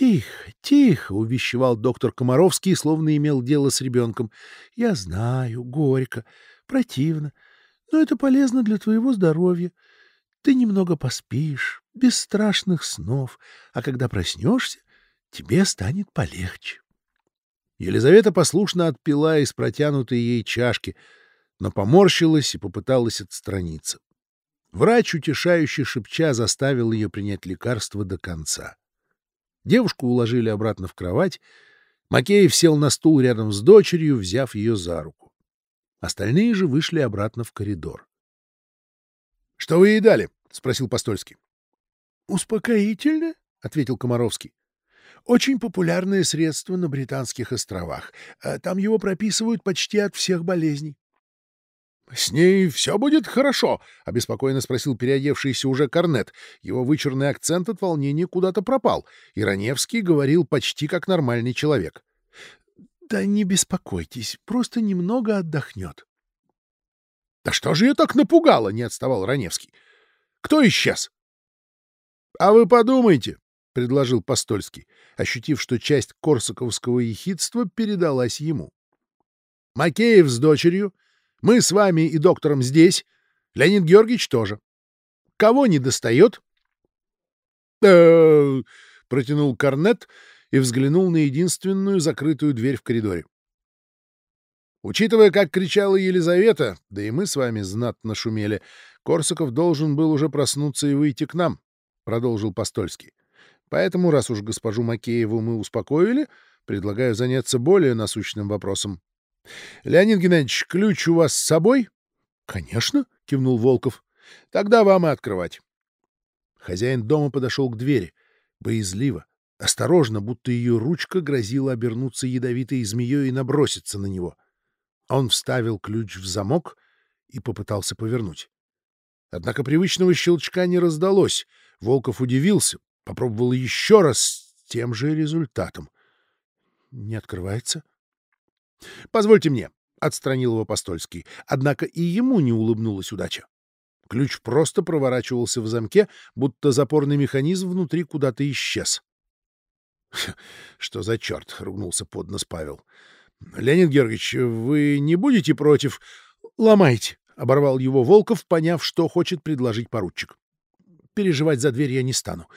Тихо, тихо, — увещевал доктор Комаровский, словно имел дело с ребенком. — Я знаю, горько, противно, но это полезно для твоего здоровья. Ты немного поспишь, без страшных снов, а когда проснешься, тебе станет полегче. Елизавета послушно отпила из протянутой ей чашки, но поморщилась и попыталась отстраниться. Врач, утешающий шепча, заставил ее принять лекарство до конца. Девушку уложили обратно в кровать. Макеев сел на стул рядом с дочерью, взяв ее за руку. Остальные же вышли обратно в коридор. — Что вы ей дали? — спросил Постольский. — Успокоительно, — ответил Комаровский. — Очень популярное средство на Британских островах. А там его прописывают почти от всех болезней. — С ней все будет хорошо? — обеспокоенно спросил переодевшийся уже корнет. Его вычурный акцент от волнения куда-то пропал, и Раневский говорил почти как нормальный человек. — Да не беспокойтесь, просто немного отдохнет. — Да что же ее так напугало? — не отставал Раневский. — Кто исчез? — А вы подумайте, — предложил Постольский, ощутив, что часть корсаковского ехидства передалась ему. — Макеев с дочерью — мы с вами и доктором здесь. Леонид Георгиевич тоже. Кого не достает? «Э, — протянул Корнет и взглянул на единственную закрытую дверь в коридоре. Учитывая, как кричала Елизавета, да и мы с вами знатно шумели, Корсаков должен был уже проснуться и выйти к нам, — продолжил Постольский. Поэтому, раз уж госпожу Макееву мы успокоили, предлагаю заняться более насущным вопросом. — Леонид Геннадьевич, ключ у вас с собой? — Конечно, — кивнул Волков. — Тогда вам и открывать. Хозяин дома подошел к двери, боязливо, осторожно, будто ее ручка грозила обернуться ядовитой змеей и наброситься на него. Он вставил ключ в замок и попытался повернуть. Однако привычного щелчка не раздалось. Волков удивился, попробовал еще раз с тем же результатом. — Не открывается? — Позвольте мне, — отстранил его Постольский. Однако и ему не улыбнулась удача. Ключ просто проворачивался в замке, будто запорный механизм внутри куда-то исчез. — Что за черт? — ругнулся под нос Павел. — Леонид Георгиевич, вы не будете против? — Ломайте! — оборвал его Волков, поняв, что хочет предложить поручик. — Переживать за дверь я не стану.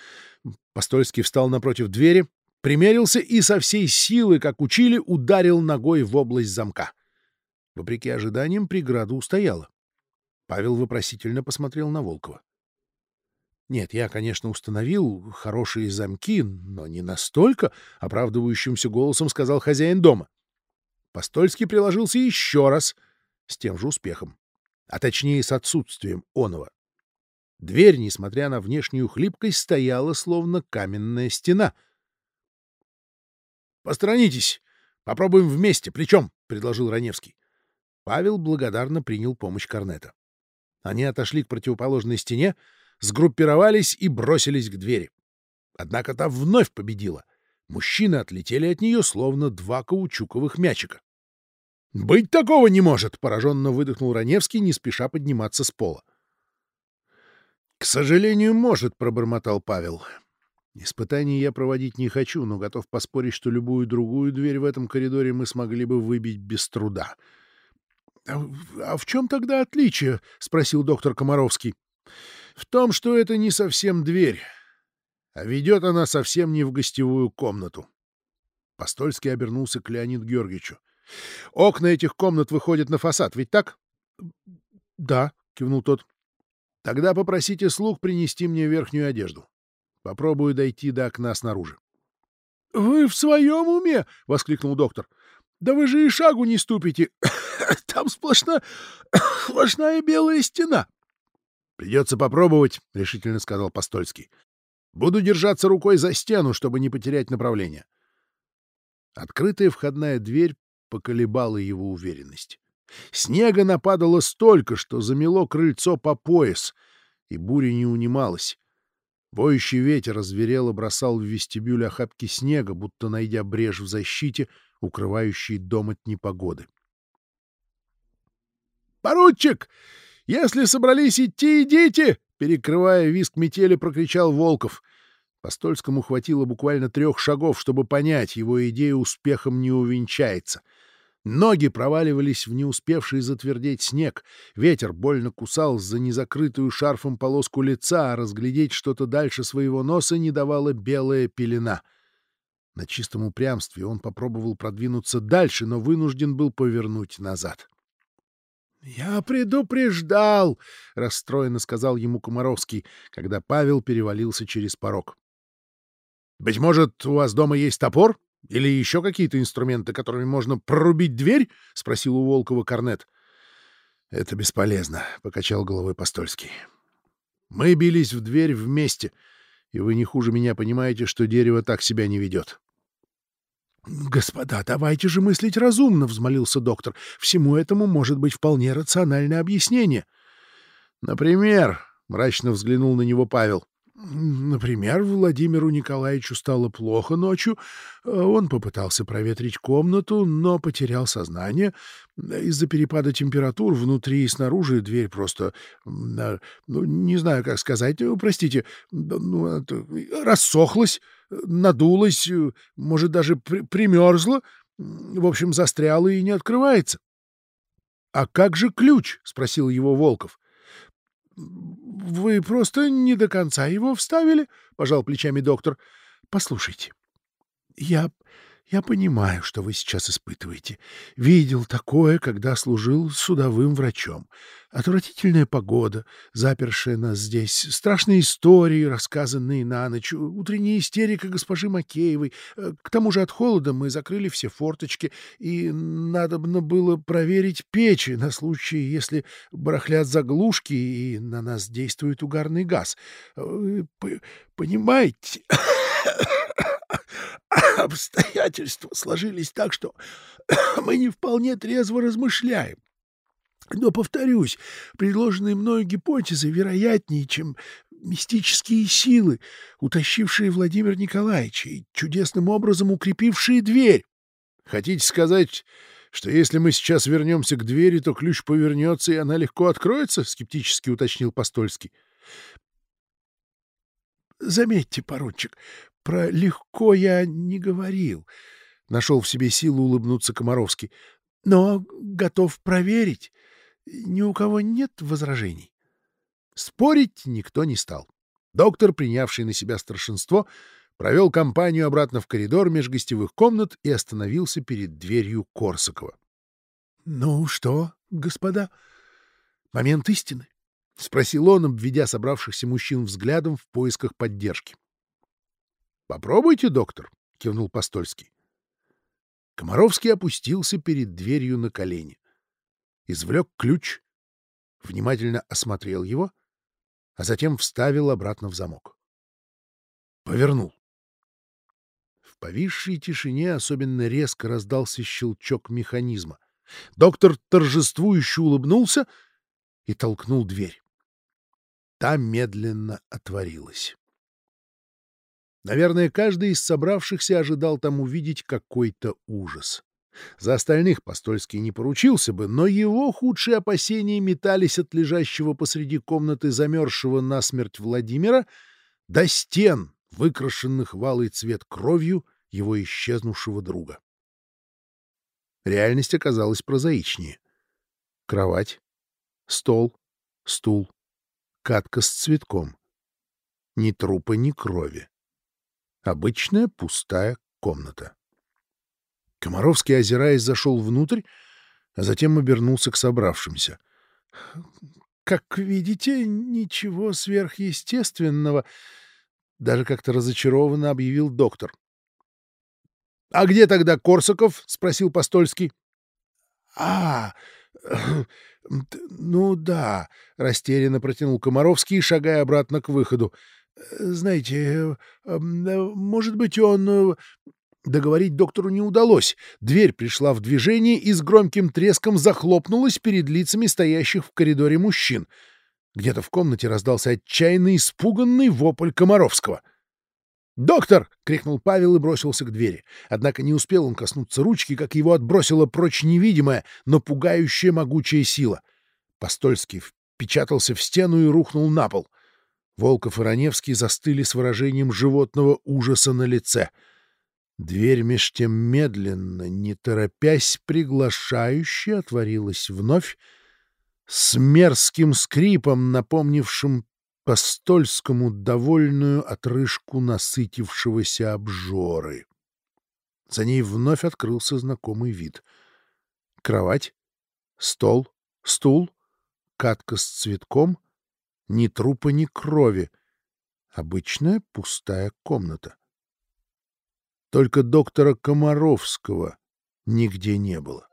Постольский встал напротив двери, примерился и со всей силы, как учили, ударил ногой в область замка. Вопреки ожиданиям, преграда устояла. Павел вопросительно посмотрел на Волкова. Нет, я, конечно, установил хорошие замки, но не настолько, — оправдывающимся голосом сказал хозяин дома. Постольский приложился еще раз, с тем же успехом, а точнее с отсутствием оного. Дверь, несмотря на внешнюю хлипкость, стояла словно каменная стена — Посторонитесь. Попробуем вместе. Причем, — предложил Раневский. Павел благодарно принял помощь Корнета. Они отошли к противоположной стене, сгруппировались и бросились к двери. Однако та вновь победила. Мужчины отлетели от нее, словно два каучуковых мячика. «Быть такого не может!» — пораженно выдохнул Раневский, не спеша подниматься с пола. «К сожалению, может», — пробормотал Павел. Испытаний я проводить не хочу, но готов поспорить, что любую другую дверь в этом коридоре мы смогли бы выбить без труда. «А, а в чем тогда отличие? — спросил доктор Комаровский. — В том, что это не совсем дверь, а ведет она совсем не в гостевую комнату. Постольский обернулся к Леониду Георгиевичу. — Окна этих комнат выходят на фасад, ведь так? — Да, — кивнул тот. — Тогда попросите слуг принести мне верхнюю одежду. Попробую дойти до окна снаружи. — Вы в своем уме? — воскликнул доктор. — Да вы же и шагу не ступите. Там сплошна... сплошная белая стена. — Придется попробовать, — решительно сказал Постольский. — Буду держаться рукой за стену, чтобы не потерять направление. Открытая входная дверь поколебала его уверенность. Снега нападало столько, что замело крыльцо по пояс, и буря не унималась. Воющий ветер озверело бросал в вестибюль охапки снега, будто найдя брешь в защите, укрывающей дом от непогоды. «Поручик! Если собрались идти, идите!» Перекрывая виск метели, прокричал Волков. Постольскому хватило буквально трех шагов, чтобы понять, его идея успехом не увенчается. Ноги проваливались в не успевший затвердеть снег, ветер больно кусал за незакрытую шарфом полоску лица, а разглядеть что-то дальше своего носа не давала белая пелена. На чистом упрямстве он попробовал продвинуться дальше, но вынужден был повернуть назад. — Я предупреждал! — расстроенно сказал ему Комаровский, когда Павел перевалился через порог. Быть может, у вас дома есть топор? Или еще какие-то инструменты, которыми можно прорубить дверь? — спросил у Волкова Корнет. — Это бесполезно, — покачал головой Постольский. — Мы бились в дверь вместе, и вы не хуже меня понимаете, что дерево так себя не ведет. — Господа, давайте же мыслить разумно, — взмолился доктор. — Всему этому может быть вполне рациональное объяснение. — Например, — мрачно взглянул на него Павел, Например, Владимиру Николаевичу стало плохо ночью. Э, он попытался проветрить комнату, но потерял сознание. Из-за перепада температур внутри и снаружи дверь просто... Ну, не знаю, как сказать. Э, простите. Ну, рассохлась, надулась, может, даже при примерзла. В общем, застряла и не открывается. — А как же ключ? — спросил его Волков. — Вы просто не до конца его вставили, — пожал плечами доктор. — Послушайте, я я понимаю, что вы сейчас испытываете. Видел такое, когда служил судовым врачом. Отвратительная погода, запершая нас здесь, страшные истории, рассказанные на ночь, утренняя истерика госпожи Макеевой. Э, к тому же от холода мы закрыли все форточки, и надобно было проверить печи на случай, если барахлят заглушки, и на нас действует угарный газ. Э, понимаете? обстоятельства сложились так, что мы не вполне трезво размышляем. Но, повторюсь, предложенные мною гипотезы вероятнее, чем мистические силы, утащившие Владимира Николаевича и чудесным образом укрепившие дверь. Хотите сказать, что если мы сейчас вернемся к двери, то ключ повернется, и она легко откроется? — скептически уточнил Постольский. Заметьте, поручик, про легко я не говорил. Нашел в себе силу улыбнуться Комаровский. Но готов проверить. Ни у кого нет возражений. Спорить никто не стал. Доктор, принявший на себя старшинство, провел компанию обратно в коридор меж гостевых комнат и остановился перед дверью Корсакова. — Ну что, господа, момент истины? — спросил он, обведя собравшихся мужчин взглядом в поисках поддержки. — Попробуйте, доктор, — кивнул Постольский. Комаровский опустился перед дверью на колени. Извлек ключ, внимательно осмотрел его, а затем вставил обратно в замок. Повернул. В повисшей тишине особенно резко раздался щелчок механизма. Доктор торжествующе улыбнулся и толкнул дверь. Та медленно отворилась. Наверное, каждый из собравшихся ожидал там увидеть какой-то ужас. За остальных Постольский не поручился бы, но его худшие опасения метались от лежащего посреди комнаты замерзшего насмерть Владимира до стен, выкрашенных валый цвет кровью его исчезнувшего друга. Реальность оказалась прозаичнее. Кровать, стол, стул, катка с цветком. Ни трупа, ни крови. Обычная пустая комната. Комаровский, озираясь, зашел внутрь, а затем обернулся к собравшимся. — Как видите, ничего сверхъестественного, — даже как-то разочарованно объявил доктор. — А где тогда Корсаков? — спросил Постольский. — А, ну да, — растерянно протянул Комаровский, шагая обратно к выходу. Знаете, э, может быть, он... Э, договорить доктору не удалось. Дверь пришла в движение и с громким треском захлопнулась перед лицами стоящих в коридоре мужчин. Где-то в комнате раздался отчаянный, испуганный вопль Комаровского. «Доктор!» — крикнул Павел и бросился к двери. Однако не успел он коснуться ручки, как его отбросила прочь невидимая, но пугающая могучая сила. Постольский впечатался в стену и рухнул на пол — Волков и Раневский застыли с выражением животного ужаса на лице. Дверь меж тем медленно, не торопясь, приглашающе отворилась вновь, с мерзким скрипом, напомнившим Постольскому довольную отрыжку насытившегося обжоры. За ней вновь открылся знакомый вид. Кровать, стол, стул, катка с цветком, ни трупа, ни крови. Обычная пустая комната. Только доктора Комаровского нигде не было.